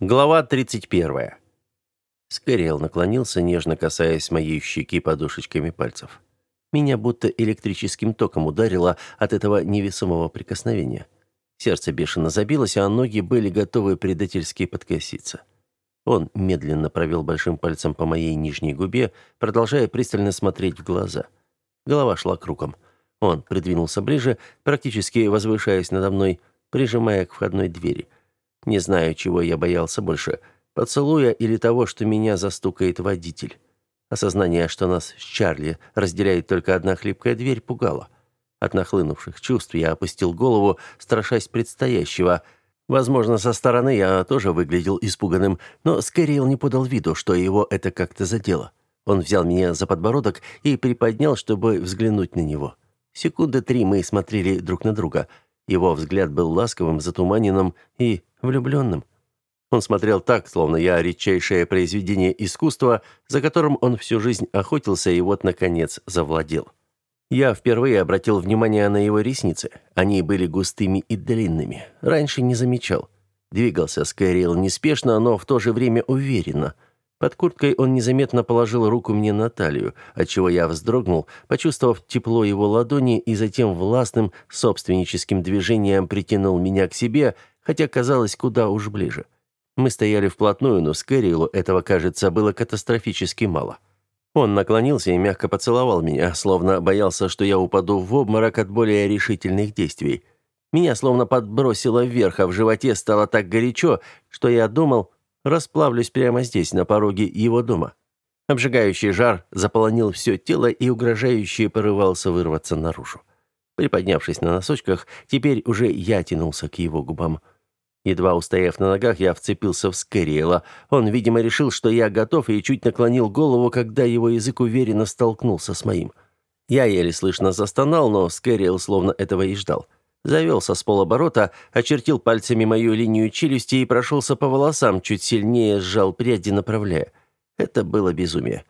Глава 31. Скорел наклонился, нежно касаясь моей щеки подушечками пальцев. Меня будто электрическим током ударило от этого невесомого прикосновения. Сердце бешено забилось, а ноги были готовы предательски подкоситься. Он медленно провел большим пальцем по моей нижней губе, продолжая пристально смотреть в глаза. Голова шла кругом. Он придвинулся ближе, практически возвышаясь надо мной, прижимая к входной двери – не знаю, чего я боялся больше – поцелуя или того, что меня застукает водитель. Осознание, что нас с Чарли разделяет только одна хлипкая дверь, пугало. От нахлынувших чувств я опустил голову, страшась предстоящего. Возможно, со стороны я тоже выглядел испуганным, но Скэрилл не подал виду, что его это как-то задело. Он взял меня за подбородок и приподнял, чтобы взглянуть на него. Секунды три мы смотрели друг на друга – его взгляд был ласковым, затуманенным и влюбленным. Он смотрел так, словно я редчайшее произведение искусства, за которым он всю жизнь охотился и вот, наконец, завладел. Я впервые обратил внимание на его ресницы. Они были густыми и длинными. Раньше не замечал. Двигался Скайрилл неспешно, но в то же время уверенно – под курткой он незаметно положил руку мне на талию, отчего я вздрогнул, почувствовав тепло его ладони и затем властным собственническим движением притянул меня к себе, хотя казалось куда уж ближе. Мы стояли вплотную, но Скэрилу этого, кажется, было катастрофически мало. Он наклонился и мягко поцеловал меня, словно боялся, что я упаду в обморок от более решительных действий. Меня словно подбросило вверх, а в животе стало так горячо, что я думал, расплавлюсь прямо здесь, на пороге его дома. Обжигающий жар заполонил все тело и угрожающе порывался вырваться наружу. Приподнявшись на носочках, теперь уже я тянулся к его губам. Едва устояв на ногах, я вцепился в Скэриэла. Он, видимо, решил, что я готов, и чуть наклонил голову, когда его язык уверенно столкнулся с моим. Я еле слышно застонал, но Скэриэл словно этого и ждал. Завелся с полоборота, очертил пальцами мою линию челюсти и прошелся по волосам, чуть сильнее сжал пряди, направляя. Это было безумие.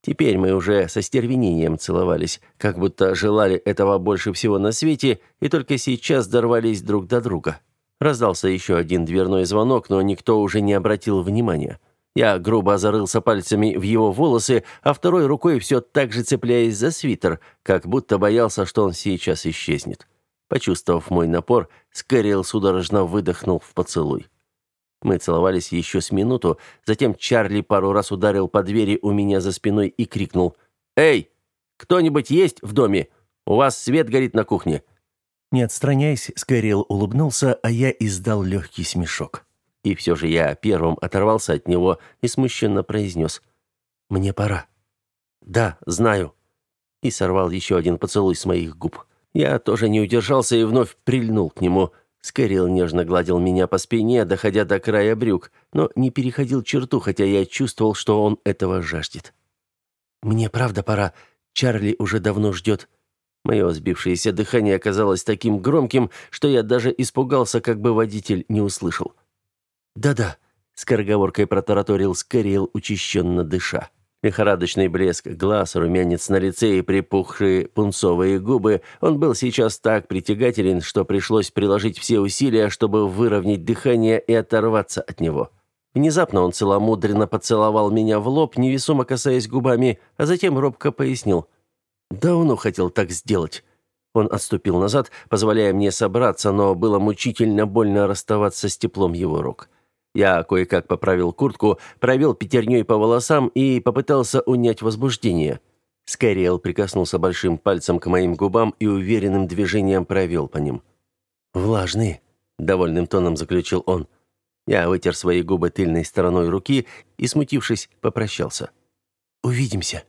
Теперь мы уже со стервенением целовались, как будто желали этого больше всего на свете, и только сейчас дорвались друг до друга. Раздался еще один дверной звонок, но никто уже не обратил внимания. Я грубо зарылся пальцами в его волосы, а второй рукой все так же цепляясь за свитер, как будто боялся, что он сейчас исчезнет. Почувствовав мой напор, Скэрилл судорожно выдохнул в поцелуй. Мы целовались еще с минуту, затем Чарли пару раз ударил по двери у меня за спиной и крикнул «Эй, кто-нибудь есть в доме? У вас свет горит на кухне». Не отстраняясь, Скэрилл улыбнулся, а я издал легкий смешок. И все же я первым оторвался от него и смущенно произнес «Мне пора». «Да, знаю». И сорвал еще один поцелуй с моих губ. Я тоже не удержался и вновь прильнул к нему. Скорил нежно гладил меня по спине, доходя до края брюк, но не переходил черту, хотя я чувствовал, что он этого жаждет. «Мне правда пора. Чарли уже давно ждет». Мое сбившееся дыхание оказалось таким громким, что я даже испугался, как бы водитель не услышал. «Да-да», — скороговоркой протараторил Скорил, учащенно дыша. Лихорадочный блеск глаз, румянец на лице и припухшие пунцовые губы, он был сейчас так притягателен, что пришлось приложить все усилия, чтобы выровнять дыхание и оторваться от него. Внезапно он целомудренно поцеловал меня в лоб, невесомо касаясь губами, а затем робко пояснил. «Давно хотел так сделать». Он отступил назад, позволяя мне собраться, но было мучительно больно расставаться с теплом его рук. Я кое-как поправил куртку, провел пятерней по волосам и попытался унять возбуждение. Скайриэл прикоснулся большим пальцем к моим губам и уверенным движением провел по ним. «Влажные», — довольным тоном заключил он. Я вытер свои губы тыльной стороной руки и, смутившись, попрощался. «Увидимся».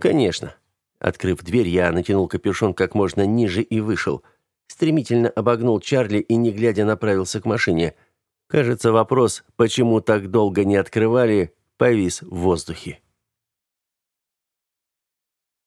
«Конечно». Открыв дверь, я натянул капюшон как можно ниже и вышел. Стремительно обогнул Чарли и, не глядя, направился к машине — Кажется, вопрос, почему так долго не открывали, повис в воздухе.